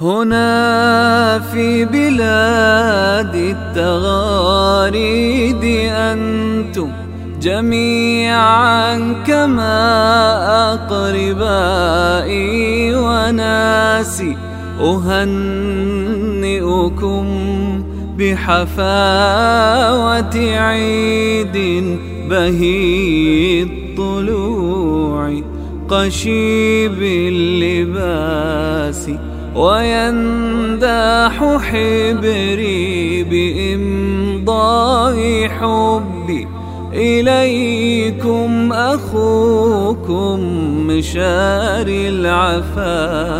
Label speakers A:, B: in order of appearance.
A: هنا في بلاد التغاريد أنتم جميعا كما أقربائي وناسي أهنئكم بحفاوة عيد بهي الطلوع قشيب اللباس. وينداح حبري بإمضاء حبي. إليكم أخوكم مشار العفاسي.